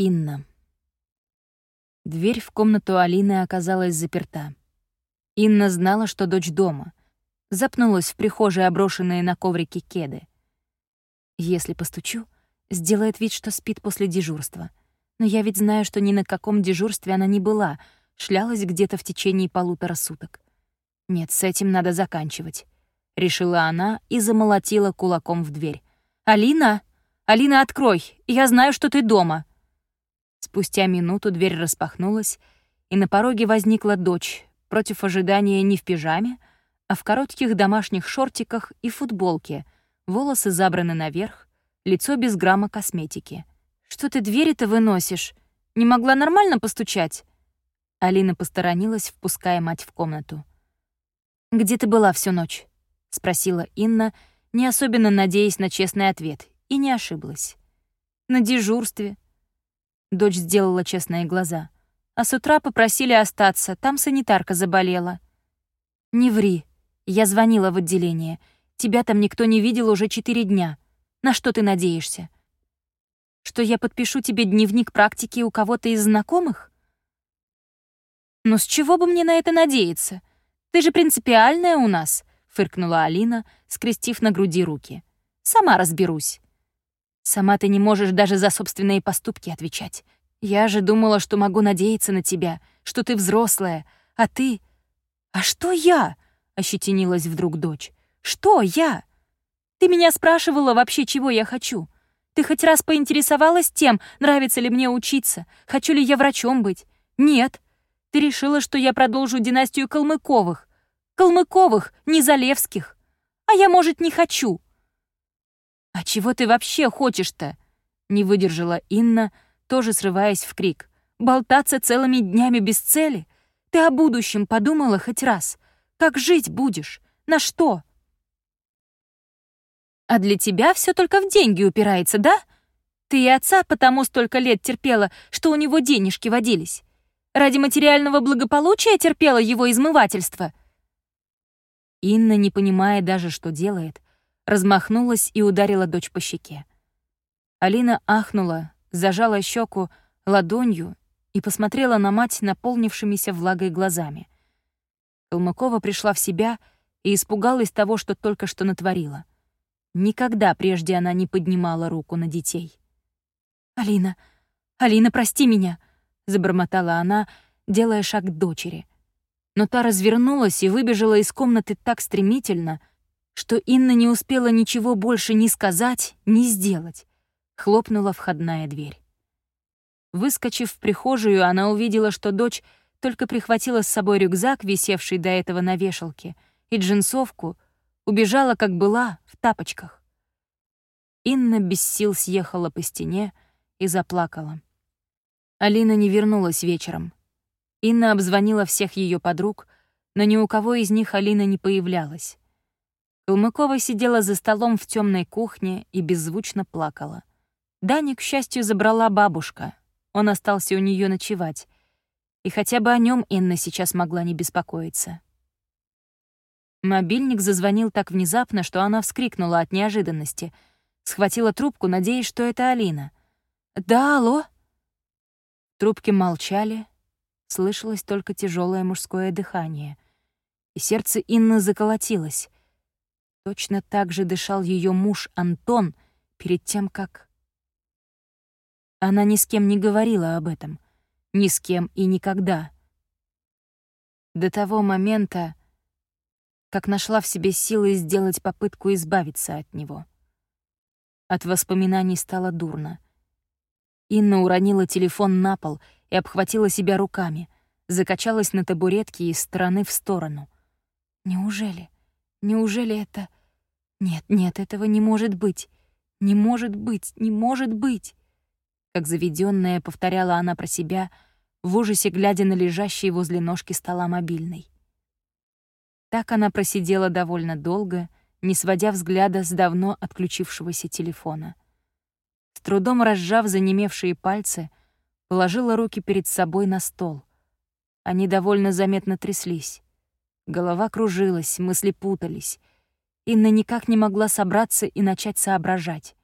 Инна. Дверь в комнату Алины оказалась заперта. Инна знала, что дочь дома. Запнулась в прихожей оброшенные на коврике кеды. Если постучу, сделает вид, что спит после дежурства. Но я ведь знаю, что ни на каком дежурстве она не была, шлялась где-то в течение полутора суток. Нет, с этим надо заканчивать. Решила она и замолотила кулаком в дверь. «Алина! Алина, открой! Я знаю, что ты дома!» Спустя минуту дверь распахнулась, и на пороге возникла дочь, против ожидания не в пижаме, а в коротких домашних шортиках и футболке, волосы забраны наверх, лицо без грамма косметики. «Что ты двери-то выносишь? Не могла нормально постучать?» Алина посторонилась, впуская мать в комнату. «Где ты была всю ночь?» — спросила Инна, не особенно надеясь на честный ответ, и не ошиблась. «На дежурстве», Дочь сделала честные глаза. А с утра попросили остаться, там санитарка заболела. «Не ври. Я звонила в отделение. Тебя там никто не видел уже четыре дня. На что ты надеешься? Что я подпишу тебе дневник практики у кого-то из знакомых? Ну с чего бы мне на это надеяться? Ты же принципиальная у нас, фыркнула Алина, скрестив на груди руки. Сама разберусь. Сама ты не можешь даже за собственные поступки отвечать. Я же думала, что могу надеяться на тебя, что ты взрослая, а ты... А что я? Ощетинилась вдруг дочь. Что я? Ты меня спрашивала вообще, чего я хочу. Ты хоть раз поинтересовалась тем, нравится ли мне учиться, хочу ли я врачом быть? Нет. Ты решила, что я продолжу династию Калмыковых. Калмыковых, не Залевских. А я, может, не хочу. «А чего ты вообще хочешь-то?» — не выдержала Инна, тоже срываясь в крик. «Болтаться целыми днями без цели? Ты о будущем подумала хоть раз? Как жить будешь? На что?» «А для тебя все только в деньги упирается, да? Ты и отца потому столько лет терпела, что у него денежки водились. Ради материального благополучия терпела его измывательство?» Инна, не понимая даже, что делает, размахнулась и ударила дочь по щеке. Алина ахнула, зажала щеку ладонью и посмотрела на мать наполнившимися влагой глазами. Калмыкова пришла в себя и испугалась того, что только что натворила. Никогда прежде она не поднимала руку на детей. «Алина, Алина, прости меня!» — забормотала она, делая шаг к дочери. Но та развернулась и выбежала из комнаты так стремительно, что Инна не успела ничего больше ни сказать, ни сделать. Хлопнула входная дверь. Выскочив в прихожую, она увидела, что дочь только прихватила с собой рюкзак, висевший до этого на вешалке, и джинсовку, убежала, как была, в тапочках. Инна без сил съехала по стене и заплакала. Алина не вернулась вечером. Инна обзвонила всех ее подруг, но ни у кого из них Алина не появлялась. Калмыкова сидела за столом в темной кухне и беззвучно плакала. Дани, к счастью, забрала бабушка. Он остался у нее ночевать. И хотя бы о нем Инна сейчас могла не беспокоиться. Мобильник зазвонил так внезапно, что она вскрикнула от неожиданности. Схватила трубку, надеясь, что это Алина. «Да, алло?» Трубки молчали, слышалось только тяжелое мужское дыхание. И сердце Инны заколотилось. Точно так же дышал ее муж Антон перед тем, как... Она ни с кем не говорила об этом. Ни с кем и никогда. До того момента, как нашла в себе силы сделать попытку избавиться от него. От воспоминаний стало дурно. Инна уронила телефон на пол и обхватила себя руками, закачалась на табуретке из стороны в сторону. Неужели? Неужели это... Нет, нет, этого не может быть. Не может быть, не может быть. Как заведенная повторяла она про себя, в ужасе глядя на лежащий возле ножки стола мобильный. Так она просидела довольно долго, не сводя взгляда с давно отключившегося телефона. С трудом разжав занемевшие пальцы, положила руки перед собой на стол. Они довольно заметно тряслись. Голова кружилась, мысли путались. Инна никак не могла собраться и начать соображать.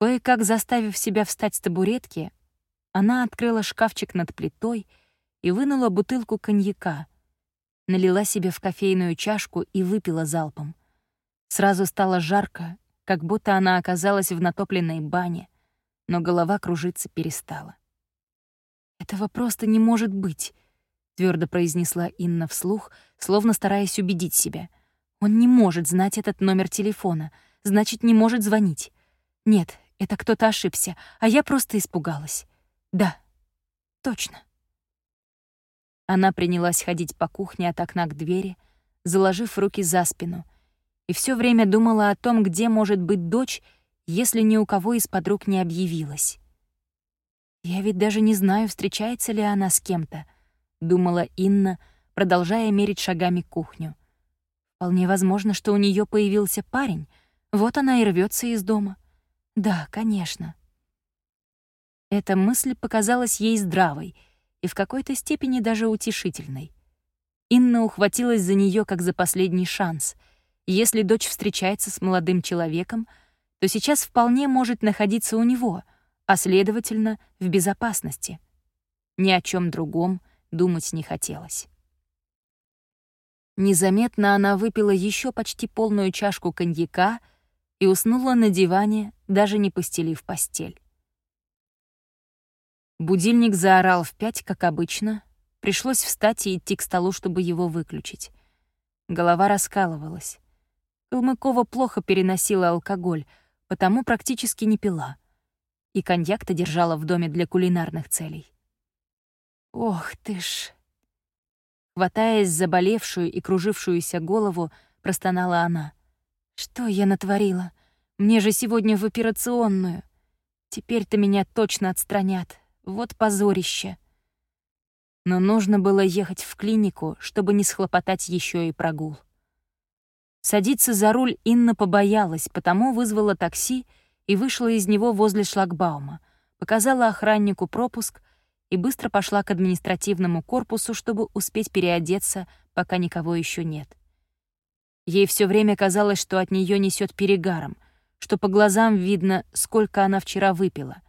Кое-как заставив себя встать с табуретки, она открыла шкафчик над плитой и вынула бутылку коньяка, налила себе в кофейную чашку и выпила залпом. Сразу стало жарко, как будто она оказалась в натопленной бане, но голова кружиться перестала. «Этого просто не может быть», — твердо произнесла Инна вслух, словно стараясь убедить себя. «Он не может знать этот номер телефона, значит, не может звонить. Нет, это кто-то ошибся, а я просто испугалась. Да, точно». Она принялась ходить по кухне от окна к двери, заложив руки за спину, и все время думала о том, где может быть дочь, если ни у кого из подруг не объявилась. «Я ведь даже не знаю, встречается ли она с кем-то», — думала Инна, продолжая мерить шагами кухню. «Вполне возможно, что у нее появился парень, вот она и рвется из дома. Да, конечно». Эта мысль показалась ей здравой — и в какой-то степени даже утешительной. Инна ухватилась за нее как за последний шанс. Если дочь встречается с молодым человеком, то сейчас вполне может находиться у него, а, следовательно, в безопасности. Ни о чем другом думать не хотелось. Незаметно она выпила еще почти полную чашку коньяка и уснула на диване, даже не постелив постель. Будильник заорал в пять, как обычно. Пришлось встать и идти к столу, чтобы его выключить. Голова раскалывалась. Калмыкова плохо переносила алкоголь, потому практически не пила. И коньяк-то держала в доме для кулинарных целей. Ох ты ж! Хватаясь за болевшую и кружившуюся голову, простонала она. «Что я натворила? Мне же сегодня в операционную. Теперь-то меня точно отстранят. Вот позорище. Но нужно было ехать в клинику, чтобы не схлопотать еще и прогул. Садиться за руль Инна побоялась, потому вызвала такси и вышла из него возле шлагбаума, показала охраннику пропуск и быстро пошла к административному корпусу, чтобы успеть переодеться, пока никого еще нет. Ей все время казалось, что от нее несет перегаром, что по глазам видно, сколько она вчера выпила,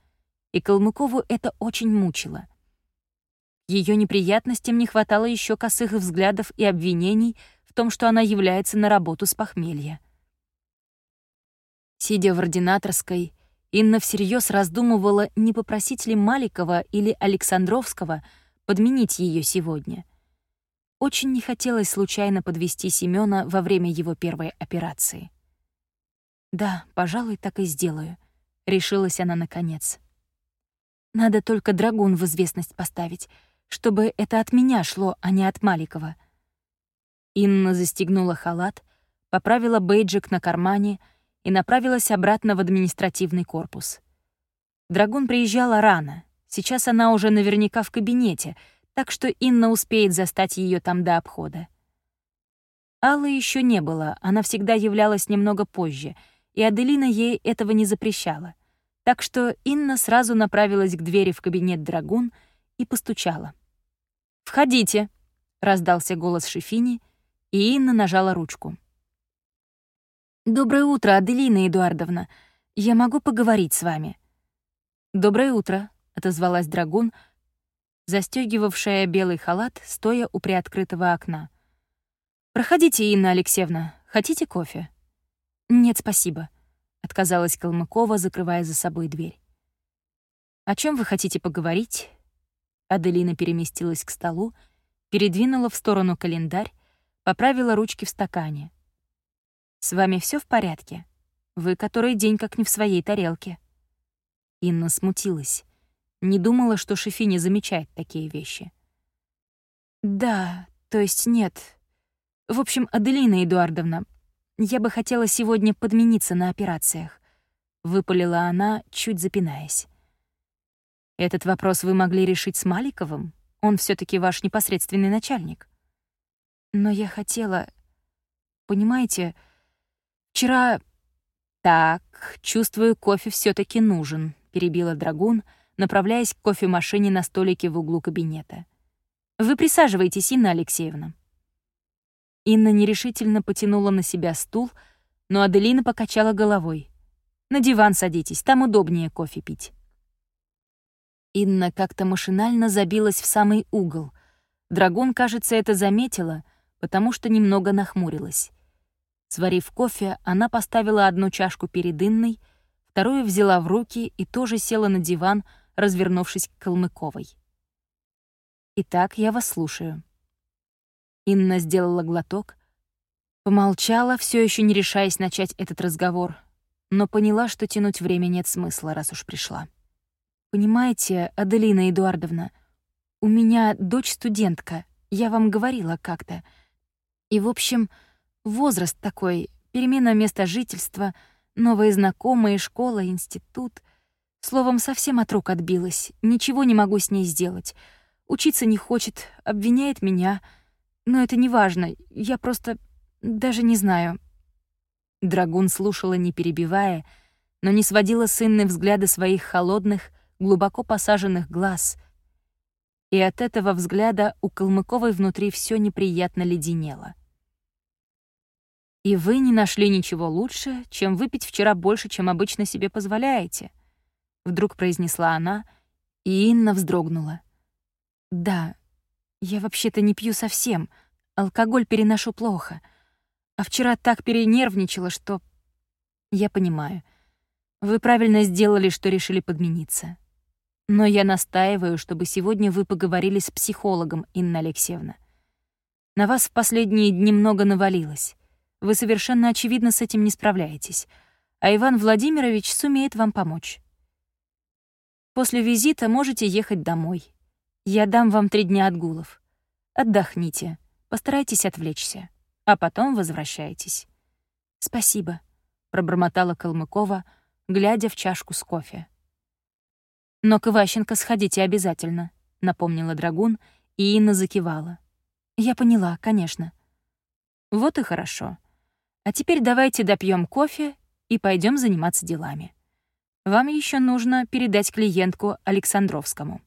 и Калмыкову это очень мучило. Ее неприятностям не хватало еще косых взглядов и обвинений в том, что она является на работу с похмелья. Сидя в ординаторской, Инна всерьез раздумывала, не попросить ли Маликова или Александровского подменить ее сегодня. Очень не хотелось случайно подвести Семёна во время его первой операции. «Да, пожалуй, так и сделаю», — решилась она наконец. Надо только драгун в известность поставить, чтобы это от меня шло, а не от Маликова. Инна застегнула халат, поправила бейджик на кармане и направилась обратно в административный корпус. Драгун приезжала рано, сейчас она уже наверняка в кабинете, так что Инна успеет застать ее там до обхода. Аллы еще не было, она всегда являлась немного позже, и Аделина ей этого не запрещала. Так что Инна сразу направилась к двери в кабинет Драгун и постучала. «Входите!» — раздался голос Шефини, и Инна нажала ручку. «Доброе утро, Аделина Эдуардовна. Я могу поговорить с вами?» «Доброе утро», — отозвалась Драгун, застегивавшая белый халат, стоя у приоткрытого окна. «Проходите, Инна Алексеевна. Хотите кофе?» «Нет, спасибо», — отказалась Калмыкова, закрывая за собой дверь. «О чем вы хотите поговорить?» Аделина переместилась к столу, передвинула в сторону календарь, поправила ручки в стакане. «С вами все в порядке? Вы который день как не в своей тарелке». Инна смутилась. Не думала, что Шефи не замечает такие вещи. «Да, то есть нет. В общем, Аделина Эдуардовна, я бы хотела сегодня подмениться на операциях», — выпалила она, чуть запинаясь. «Этот вопрос вы могли решить с Маликовым? Он все таки ваш непосредственный начальник». «Но я хотела... Понимаете, вчера...» «Так, чувствую, кофе все таки нужен», — перебила Драгун, направляясь к кофемашине на столике в углу кабинета. «Вы присаживайтесь, Инна Алексеевна». Инна нерешительно потянула на себя стул, но Аделина покачала головой. На диван садитесь, там удобнее кофе пить». Инна как-то машинально забилась в самый угол. Драгун, кажется, это заметила, потому что немного нахмурилась. Сварив кофе, она поставила одну чашку перед Инной, вторую взяла в руки и тоже села на диван, развернувшись к Калмыковой. «Итак, я вас слушаю». Инна сделала глоток, помолчала, все еще не решаясь начать этот разговор, но поняла, что тянуть время нет смысла, раз уж пришла. «Понимаете, Аделина Эдуардовна, у меня дочь студентка, я вам говорила как-то. И, в общем, возраст такой, перемена места жительства, новые знакомые, школа, институт. Словом, совсем от рук отбилась, ничего не могу с ней сделать. Учиться не хочет, обвиняет меня. Но это не важно, я просто даже не знаю». Драгун слушала, не перебивая, но не сводила с Инны взгляда своих холодных, глубоко посаженных глаз. И от этого взгляда у Калмыковой внутри все неприятно леденело. «И вы не нашли ничего лучше, чем выпить вчера больше, чем обычно себе позволяете», — вдруг произнесла она, и Инна вздрогнула. «Да, я вообще-то не пью совсем, алкоголь переношу плохо, а вчера так перенервничала, что...» «Я понимаю. Вы правильно сделали, что решили подмениться. Но я настаиваю, чтобы сегодня вы поговорили с психологом, Инна Алексеевна. На вас в последние дни много навалилось. Вы совершенно очевидно с этим не справляетесь, а Иван Владимирович сумеет вам помочь. После визита можете ехать домой. Я дам вам три дня отгулов. Отдохните, постарайтесь отвлечься, а потом возвращайтесь. «Спасибо», — пробормотала Калмыкова, глядя в чашку с кофе. «Но к Иващенко сходите обязательно», — напомнила Драгун, и Инна закивала. «Я поняла, конечно». «Вот и хорошо. А теперь давайте допьем кофе и пойдем заниматься делами. Вам еще нужно передать клиентку Александровскому».